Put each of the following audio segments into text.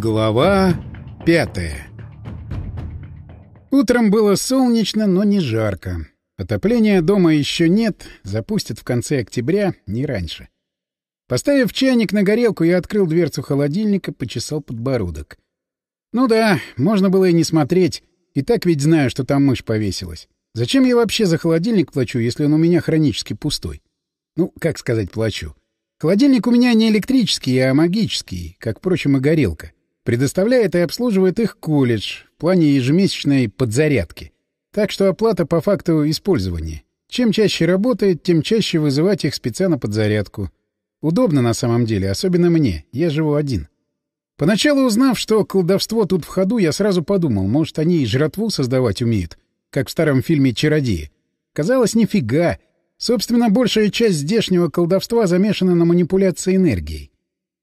Глава пятая Утром было солнечно, но не жарко. Отопления дома еще нет, запустят в конце октября, не раньше. Поставив чайник на горелку, я открыл дверцу холодильника, почесал подбородок. Ну да, можно было и не смотреть, и так ведь знаю, что там мышь повесилась. Зачем я вообще за холодильник плачу, если он у меня хронически пустой? Ну, как сказать плачу? Холодильник у меня не электрический, а магический, как, впрочем, и горелка. Предоставляет и обслуживает их колледж в плане ежемесячной подзарядки. Так что оплата по факту использования. Чем чаще работает, тем чаще вызывать их специально под зарядку. Удобно на самом деле, особенно мне. Я живу один. Поначалу узнав, что колдовство тут в ходу, я сразу подумал, может, они и жратву создавать умеют, как в старом фильме «Чародеи». Казалось, нифига. Собственно, большая часть здешнего колдовства замешана на манипуляции энергией.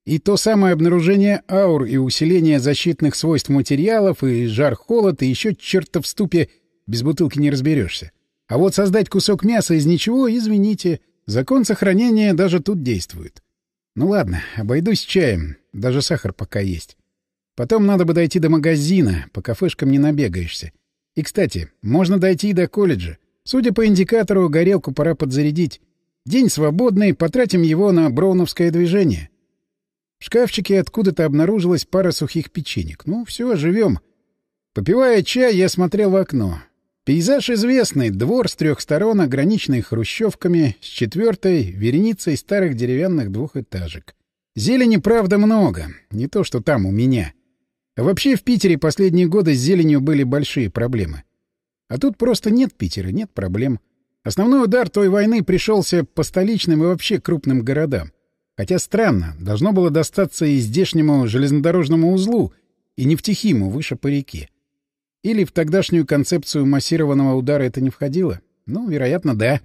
И то самое обнаружение аур и усиление защитных свойств материалов, и жар-холод, и еще черта в ступе без бутылки не разберешься. А вот создать кусок мяса из ничего, извините, закон сохранения даже тут действует. Ну ладно, обойдусь чаем, даже сахар пока есть. Потом надо бы дойти до магазина, по кафешкам не набегаешься. И, кстати, можно дойти и до колледжа. Судя по индикатору, горелку пора подзарядить. День свободный, потратим его на броуновское движение. В шкафчике откуда-то обнаружилась пара сухих печенек. Ну, все, живем. Попивая чай, я смотрел в окно. Пейзаж известный. Двор с трех сторон, ограниченный хрущевками, с четвертой — вереницей старых деревянных двухэтажек. Зелени, правда, много. Не то, что там у меня. Вообще в Питере последние годы с зеленью были большие проблемы. А тут просто нет Питера, нет проблем. Основной удар той войны пришелся по столичным и вообще крупным городам. Хотя странно, должно было достаться и здешнему железнодорожному узлу, и нефтехиму выше по реке. Или в тогдашнюю концепцию массированного удара это не входило? Ну, вероятно, да.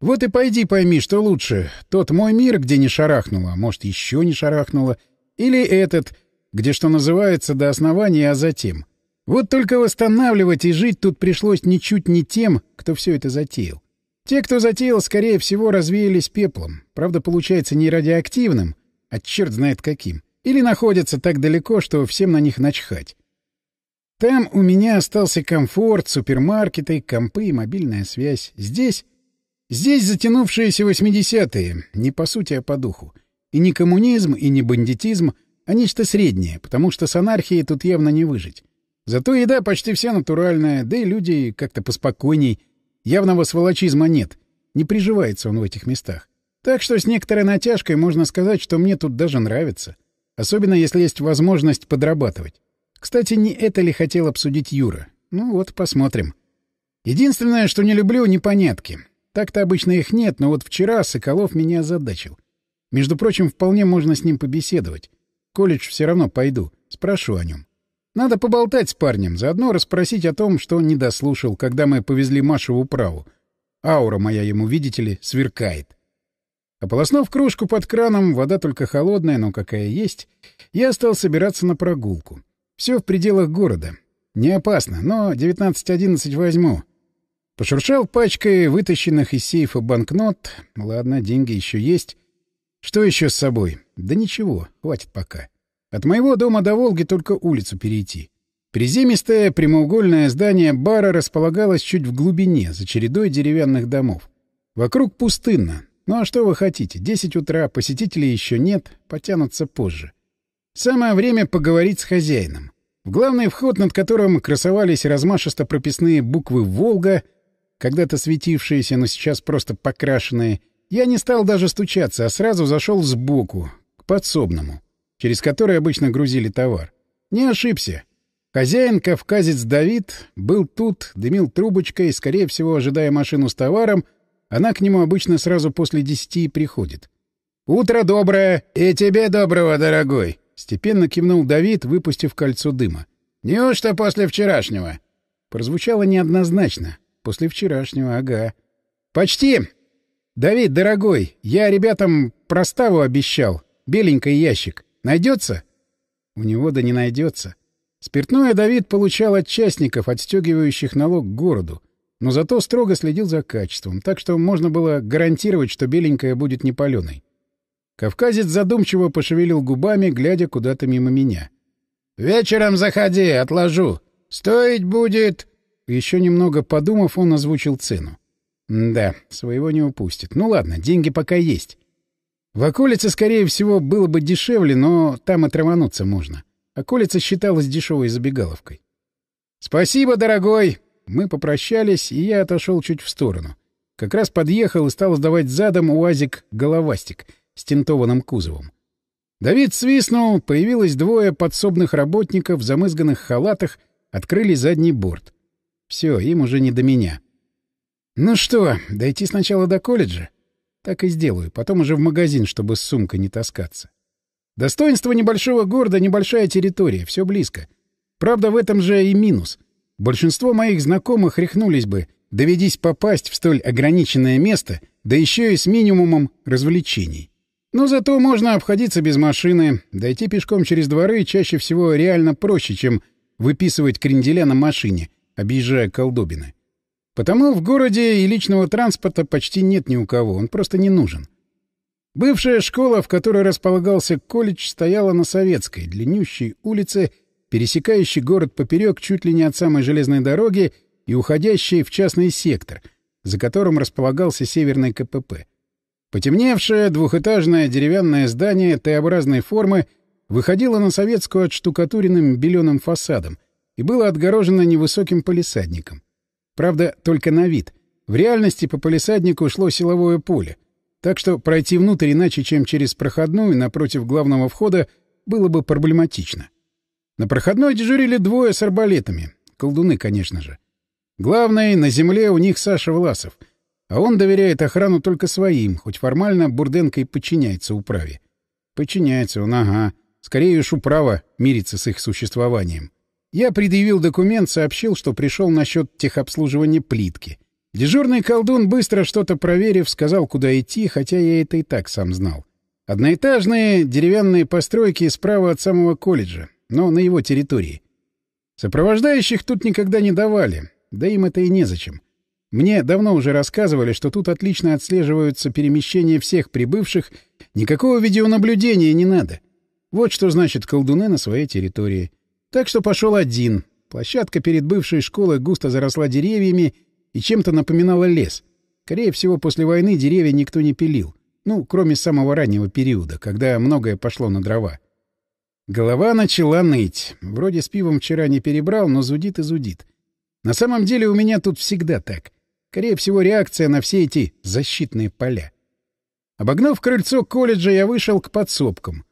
Вот и пойди пойми, что лучше. Тот мой мир, где не шарахнуло, а может, еще не шарахнуло, или этот, где, что называется, до основания, а затем. Вот только восстанавливать и жить тут пришлось ничуть не тем, кто все это затеял. Те, кто затеял, скорее всего, развеялись пеплом. Правда, получается не радиоактивным, а черт знает каким. Или находятся так далеко, что всем на них начхать. Там у меня остался комфорт, супермаркеты, компы и мобильная связь. Здесь... Здесь затянувшиеся 80-е, не по сути, а по духу. И не коммунизм, и не бандитизм, а нечто среднее, потому что с анархией тут явно не выжить. Зато еда почти вся натуральная, да и люди как-то поспокойней, Явного сволочизма нет. Не приживается он в этих местах. Так что с некоторой натяжкой можно сказать, что мне тут даже нравится. Особенно если есть возможность подрабатывать. Кстати, не это ли хотел обсудить Юра? Ну вот, посмотрим. Единственное, что не люблю — непонятки. Так-то обычно их нет, но вот вчера Соколов меня озадачил. Между прочим, вполне можно с ним побеседовать. колледж все равно пойду. Спрошу о нем. Надо поболтать с парнем, заодно расспросить о том, что не дослушал, когда мы повезли Машу в управу. Аура моя ему, видите ли, сверкает. Ополоснув кружку под краном, вода только холодная, но какая есть, я стал собираться на прогулку. Все в пределах города. Не опасно, но 19.11 возьму. Пошуршал пачкой вытащенных из сейфа банкнот. Ладно, деньги еще есть. Что еще с собой? Да ничего, хватит пока. От моего дома до Волги только улицу перейти. Приземистое прямоугольное здание бара располагалось чуть в глубине, за чередой деревянных домов. Вокруг пустынно. Ну а что вы хотите? Десять утра, посетителей еще нет, потянутся позже. Самое время поговорить с хозяином. В главный вход, над которым красовались размашисто прописные буквы «Волга», когда-то светившиеся, но сейчас просто покрашенные, я не стал даже стучаться, а сразу зашел сбоку, к подсобному через который обычно грузили товар. Не ошибся. Хозяин, кавказец Давид, был тут, дымил трубочкой, скорее всего, ожидая машину с товаром, она к нему обычно сразу после десяти приходит. «Утро доброе! И тебе доброго, дорогой!» Степенно кивнул Давид, выпустив кольцо дыма. «Неужто после вчерашнего?» Прозвучало неоднозначно. «После вчерашнего, ага». «Почти!» «Давид, дорогой, я ребятам проставу обещал. Беленький ящик. Найдется? У него да не найдется. Спиртное Давид получал от частников, отстегивающих налог к городу, но зато строго следил за качеством, так что можно было гарантировать, что беленькая будет не паленой. Кавказец задумчиво пошевелил губами, глядя куда-то мимо меня. «Вечером заходи, отложу. Стоить будет...» Еще немного подумав, он озвучил цену. Да, своего не упустит. Ну ладно, деньги пока есть. В околице, скорее всего, было бы дешевле, но там и травануться можно. Околица считалась дешевой забегаловкой. «Спасибо, дорогой!» Мы попрощались, и я отошел чуть в сторону. Как раз подъехал и стал сдавать задом УАЗик-головастик с тентованным кузовом. Давид свистнул, появилось двое подсобных работников в замызганных халатах, открыли задний борт. Все, им уже не до меня. Ну что, дойти сначала до колледжа? Так и сделаю, потом уже в магазин, чтобы с сумкой не таскаться. Достоинство небольшого города — небольшая территория, все близко. Правда, в этом же и минус. Большинство моих знакомых рехнулись бы, доведись попасть в столь ограниченное место, да еще и с минимумом развлечений. Но зато можно обходиться без машины, дойти пешком через дворы чаще всего реально проще, чем выписывать кренделя на машине, объезжая колдобины. Потому в городе и личного транспорта почти нет ни у кого, он просто не нужен. Бывшая школа, в которой располагался колледж, стояла на Советской, длиннющей улице, пересекающей город поперек чуть ли не от самой железной дороги и уходящей в частный сектор, за которым располагался северный КПП. Потемневшее двухэтажное деревянное здание Т-образной формы выходило на советскую отштукатуренным беленым фасадом, и было отгорожено невысоким полисадником. Правда, только на вид. В реальности по полисаднику шло силовое поле, так что пройти внутрь иначе, чем через проходную напротив главного входа, было бы проблематично. На проходной дежурили двое с арбалетами. Колдуны, конечно же. Главное, на земле у них Саша Власов. А он доверяет охрану только своим, хоть формально Бурденко и подчиняется управе. Подчиняется он, ага. Скорее уж управа мирится с их существованием. Я предъявил документ, сообщил, что пришел насчет техобслуживания плитки. Дежурный колдун, быстро что-то проверив, сказал, куда идти, хотя я это и так сам знал. Одноэтажные деревянные постройки справа от самого колледжа, но на его территории. Сопровождающих тут никогда не давали, да им это и незачем. Мне давно уже рассказывали, что тут отлично отслеживаются перемещения всех прибывших, никакого видеонаблюдения не надо. Вот что значит колдуны на своей территории. Так что пошел один. Площадка перед бывшей школой густо заросла деревьями и чем-то напоминала лес. Скорее всего, после войны деревья никто не пилил. Ну, кроме самого раннего периода, когда многое пошло на дрова. Голова начала ныть. Вроде с пивом вчера не перебрал, но зудит и зудит. На самом деле у меня тут всегда так. Скорее всего, реакция на все эти защитные поля. Обогнув крыльцо колледжа, я вышел к подсобкам.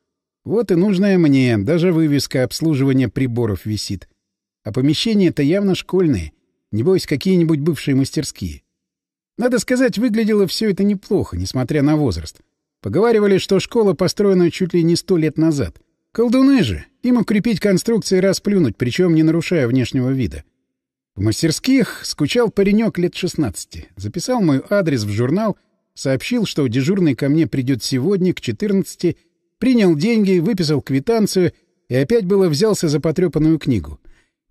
Вот и нужная мне, даже вывеска обслуживания приборов висит. А помещения-то явно школьные. Небось, какие-нибудь бывшие мастерские. Надо сказать, выглядело все это неплохо, несмотря на возраст. Поговаривали, что школа построена чуть ли не сто лет назад. Колдуны же! Им укрепить конструкции расплюнуть, причем не нарушая внешнего вида. В мастерских скучал паренек лет 16. Записал мой адрес в журнал, сообщил, что дежурный ко мне придет сегодня к 14 Принял деньги, выписал квитанцию и опять было взялся за потрепанную книгу.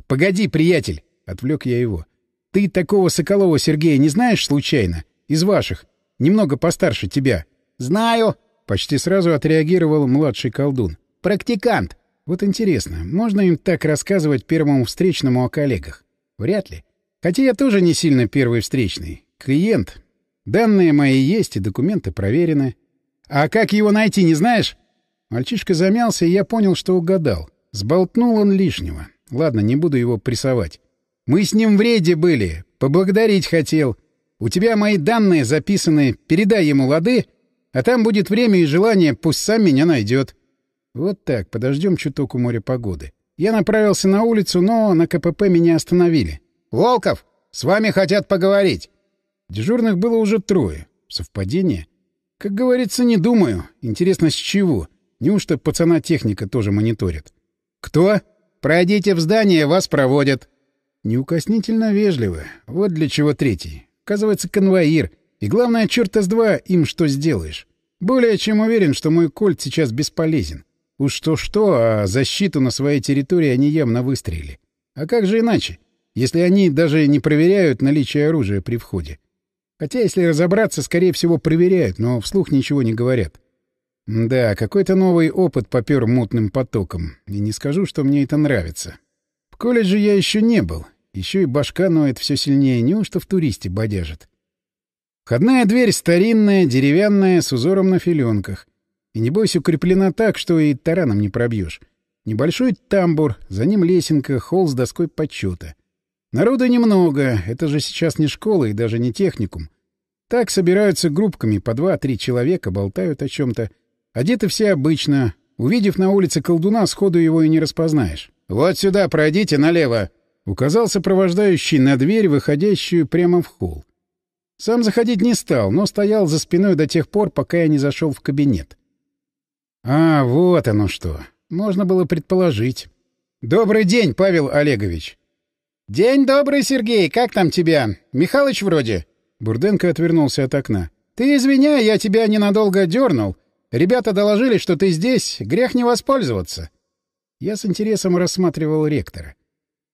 «Погоди, приятель!» — отвлек я его. «Ты такого Соколова Сергея не знаешь случайно? Из ваших. Немного постарше тебя». «Знаю!» — почти сразу отреагировал младший колдун. «Практикант!» Вот интересно, можно им так рассказывать первому встречному о коллегах? Вряд ли. Хотя я тоже не сильно первый встречный. Клиент. Данные мои есть и документы проверены. А как его найти, не знаешь? Мальчишка замялся, и я понял, что угадал. Сболтнул он лишнего. Ладно, не буду его прессовать. Мы с ним в рейде были. Поблагодарить хотел. У тебя мои данные записаны. Передай ему лады, а там будет время и желание, пусть сам меня найдет. Вот так, подождем чуток у моря погоды. Я направился на улицу, но на КПП меня остановили. «Волков, с вами хотят поговорить!» Дежурных было уже трое. Совпадение? Как говорится, не думаю. Интересно, с чего? Неужто пацана техника тоже мониторит? «Кто? Пройдите в здание, вас проводят». Неукоснительно вежливо. Вот для чего третий. Оказывается, конвоир. И главное, черта с два, им что сделаешь. Более чем уверен, что мой кольт сейчас бесполезен. Уж что-что, а защиту на своей территории они явно выстрелили. А как же иначе, если они даже не проверяют наличие оружия при входе? Хотя, если разобраться, скорее всего, проверяют, но вслух ничего не говорят. Да, какой-то новый опыт попер мутным потоком. И не скажу, что мне это нравится. В колледже я еще не был. Еще и башка ноет все сильнее. Неужто в туристе бодяжит? Входная дверь старинная, деревянная, с узором на филенках. И, небось, укреплена так, что и тараном не пробьешь. Небольшой тамбур, за ним лесенка, холл с доской почета. Народа немного, это же сейчас не школа и даже не техникум. Так собираются группками, по два-три человека, болтают о чем-то. Одеты все обычно. Увидев на улице колдуна, сходу его и не распознаешь. «Вот сюда пройдите налево!» — указал сопровождающий на дверь, выходящую прямо в холл. Сам заходить не стал, но стоял за спиной до тех пор, пока я не зашел в кабинет. А, вот оно что. Можно было предположить. «Добрый день, Павел Олегович!» «День добрый, Сергей! Как там тебя? Михалыч вроде?» Бурденко отвернулся от окна. «Ты извиняй, я тебя ненадолго дернул. Ребята доложили, что ты здесь. Грех не воспользоваться». Я с интересом рассматривал ректора.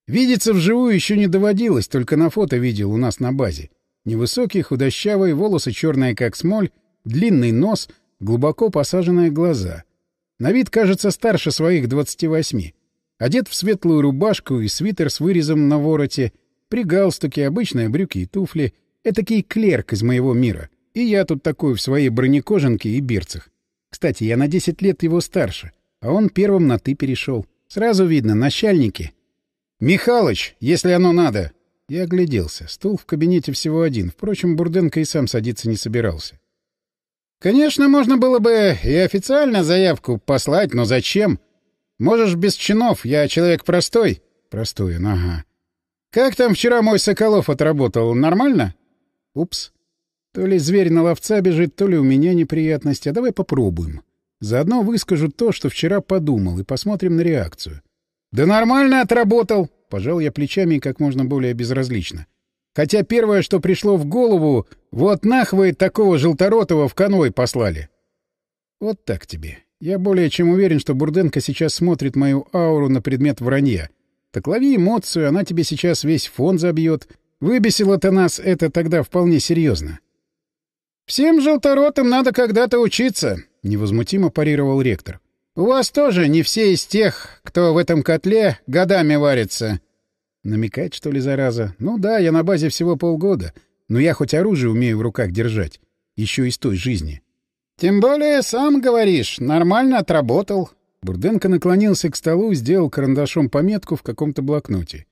Видеться вживую еще не доводилось, только на фото видел у нас на базе. Невысокий, худощавый, волосы черные, как смоль, длинный нос, глубоко посаженные глаза. На вид кажется старше своих двадцати восьми. Одет в светлую рубашку и свитер с вырезом на вороте, при галстуке, обычные брюки и туфли. Этакий клерк из моего мира. И я тут такой в своей бронекожанке и берцах. Кстати, я на десять лет его старше, а он первым на «ты» перешел. Сразу видно, начальники. «Михалыч, если оно надо!» Я огляделся. Стул в кабинете всего один. Впрочем, Бурденко и сам садиться не собирался. «Конечно, можно было бы и официально заявку послать, но зачем? Можешь без чинов, я человек простой». «Простой ага. Как там вчера мой Соколов отработал? Нормально?» «Упс. То ли зверь на ловца бежит, то ли у меня неприятности. А давай попробуем. Заодно выскажу то, что вчера подумал, и посмотрим на реакцию». «Да нормально отработал!» Пожал я плечами как можно более безразлично. Хотя первое, что пришло в голову, вот нахвы такого желторотого в конвой послали. Вот так тебе. Я более чем уверен, что Бурденко сейчас смотрит мою ауру на предмет вранья. Так лови эмоцию, она тебе сейчас весь фон забьет. Выбесило-то нас это тогда вполне серьезно. «Всем желторотым надо когда-то учиться», — невозмутимо парировал ректор. У вас тоже не все из тех, кто в этом котле годами варится. Намекать, что ли, зараза? Ну да, я на базе всего полгода, но я хоть оружие умею в руках держать. Еще из той жизни. Тем более, сам говоришь, нормально отработал. Бурденко наклонился к столу, сделал карандашом пометку в каком-то блокноте.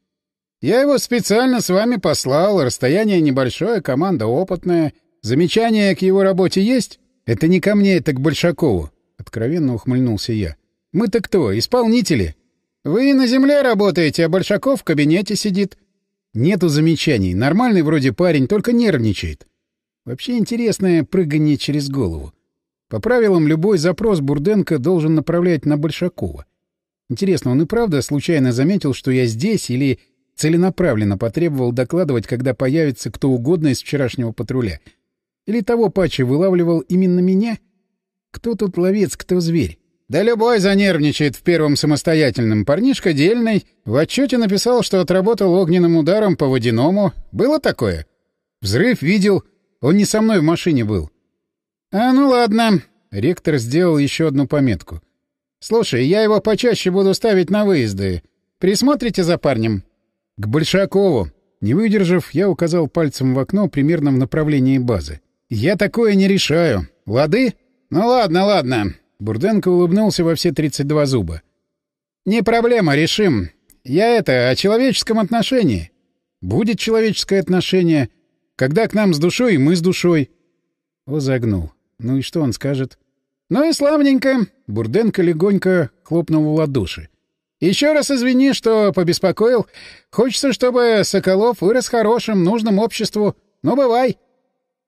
Я его специально с вами послал, расстояние небольшое, команда опытная. Замечания к его работе есть? Это не ко мне, это к Большакову. Откровенно ухмыльнулся я. «Мы-то кто, исполнители?» «Вы на земле работаете, а Большаков в кабинете сидит». «Нету замечаний. Нормальный вроде парень, только нервничает». Вообще интересное прыгание через голову. По правилам, любой запрос Бурденко должен направлять на Большакова. Интересно, он и правда случайно заметил, что я здесь, или целенаправленно потребовал докладывать, когда появится кто угодно из вчерашнего патруля? Или того патча вылавливал именно меня? Кто тут ловец, кто зверь? Да любой занервничает в первом самостоятельном. Парнишка дельный. В отчете написал, что отработал огненным ударом по водяному. Было такое? Взрыв видел. Он не со мной в машине был. А ну ладно. Ректор сделал еще одну пометку. Слушай, я его почаще буду ставить на выезды. Присмотрите за парнем. К Большакову. Не выдержав, я указал пальцем в окно примерно в направлении базы. Я такое не решаю. Лады? «Ну ладно, ладно». Бурденко улыбнулся во все 32 зуба. «Не проблема, решим. Я это, о человеческом отношении. Будет человеческое отношение. Когда к нам с душой, мы с душой». О, загнул. Ну и что он скажет? «Ну и славненько». Бурденко легонько хлопнул в ладоши. «Еще раз извини, что побеспокоил. Хочется, чтобы Соколов вырос хорошим, нужным обществу. Ну, бывай».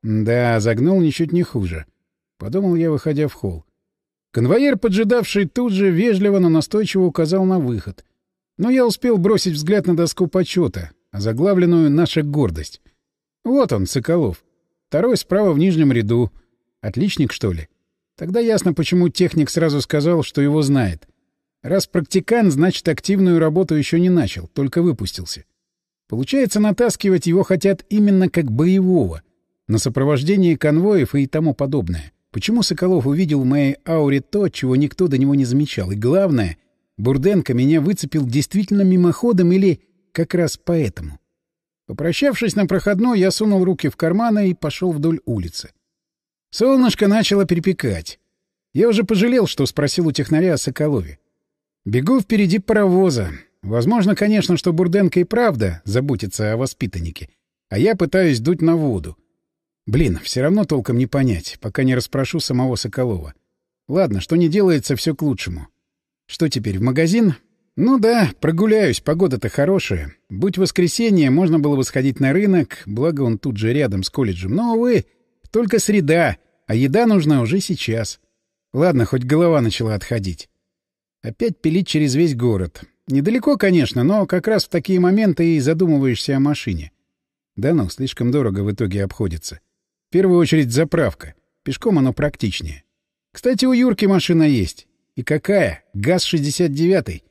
Да, загнул ничуть не хуже. — подумал я, выходя в холл. Конвоир, поджидавший тут же, вежливо, но настойчиво указал на выход. Но я успел бросить взгляд на доску почета, озаглавленную «Наша гордость». Вот он, Соколов. Второй справа в нижнем ряду. Отличник, что ли? Тогда ясно, почему техник сразу сказал, что его знает. Раз практикант, значит, активную работу еще не начал, только выпустился. Получается, натаскивать его хотят именно как боевого, на сопровождение конвоев и тому подобное. почему Соколов увидел в моей ауре то, чего никто до него не замечал. И главное, Бурденко меня выцепил действительно мимоходом или как раз поэтому. Попрощавшись на проходной, я сунул руки в карманы и пошел вдоль улицы. Солнышко начало перепекать. Я уже пожалел, что спросил у технаря о Соколове. Бегу впереди паровоза. Возможно, конечно, что Бурденко и правда заботится о воспитаннике, а я пытаюсь дуть на воду. Блин, все равно толком не понять, пока не расспрошу самого Соколова. Ладно, что не делается, все к лучшему. Что теперь, в магазин? Ну да, прогуляюсь, погода-то хорошая. Будь воскресенье, можно было бы сходить на рынок, благо он тут же рядом с колледжем. Но, увы, только среда, а еда нужна уже сейчас. Ладно, хоть голова начала отходить. Опять пилить через весь город. Недалеко, конечно, но как раз в такие моменты и задумываешься о машине. Да ну, слишком дорого в итоге обходится. В первую очередь заправка. Пешком оно практичнее. Кстати, у Юрки машина есть. И какая? ГАЗ-69.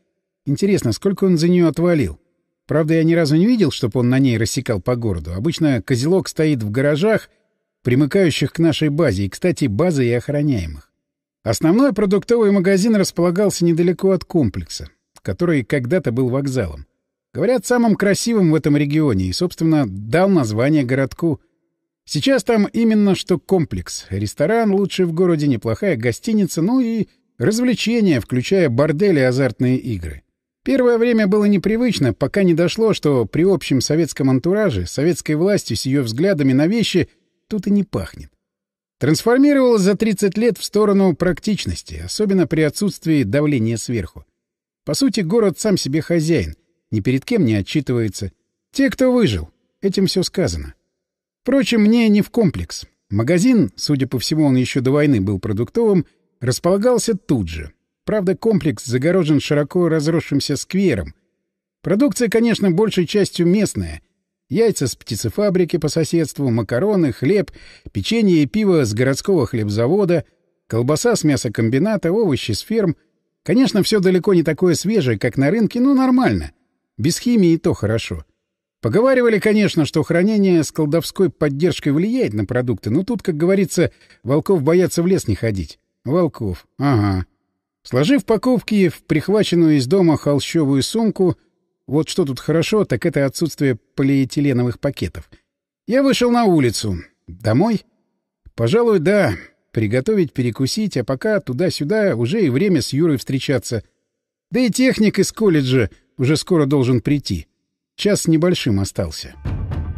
Интересно, сколько он за нее отвалил? Правда, я ни разу не видел, чтобы он на ней рассекал по городу. Обычно козелок стоит в гаражах, примыкающих к нашей базе, и, кстати, базы и охраняемых. Основной продуктовый магазин располагался недалеко от комплекса, который когда-то был вокзалом. Говорят, самым красивым в этом регионе и, собственно, дал название городку. Сейчас там именно что комплекс. Ресторан лучший в городе, неплохая гостиница, ну и развлечения, включая бордели и азартные игры. Первое время было непривычно, пока не дошло, что при общем советском антураже, советской власти с ее взглядами на вещи тут и не пахнет. Трансформировалось за 30 лет в сторону практичности, особенно при отсутствии давления сверху. По сути, город сам себе хозяин, ни перед кем не отчитывается. Те, кто выжил, этим все сказано. Впрочем, мне не в комплекс. Магазин, судя по всему, он еще до войны был продуктовым, располагался тут же, Правда, комплекс загорожен широко разросшимся сквером. Продукция, конечно, большей частью местная. Яйца с птицефабрики по соседству, макароны, хлеб, печенье и пиво с городского хлебзавода, колбаса с мясокомбината, овощи с ферм. Конечно, все далеко не такое свежее, как на рынке, но нормально. Без химии и то хорошо. Поговаривали, конечно, что хранение с колдовской поддержкой влияет на продукты, но тут, как говорится, волков боятся в лес не ходить. Волков. Ага. Сложив покупки в прихваченную из дома холщовую сумку, вот что тут хорошо, так это отсутствие полиэтиленовых пакетов. Я вышел на улицу. Домой? Пожалуй, да. Приготовить, перекусить, а пока туда-сюда уже и время с Юрой встречаться. Да и техник из колледжа уже скоро должен прийти. Час небольшим остался.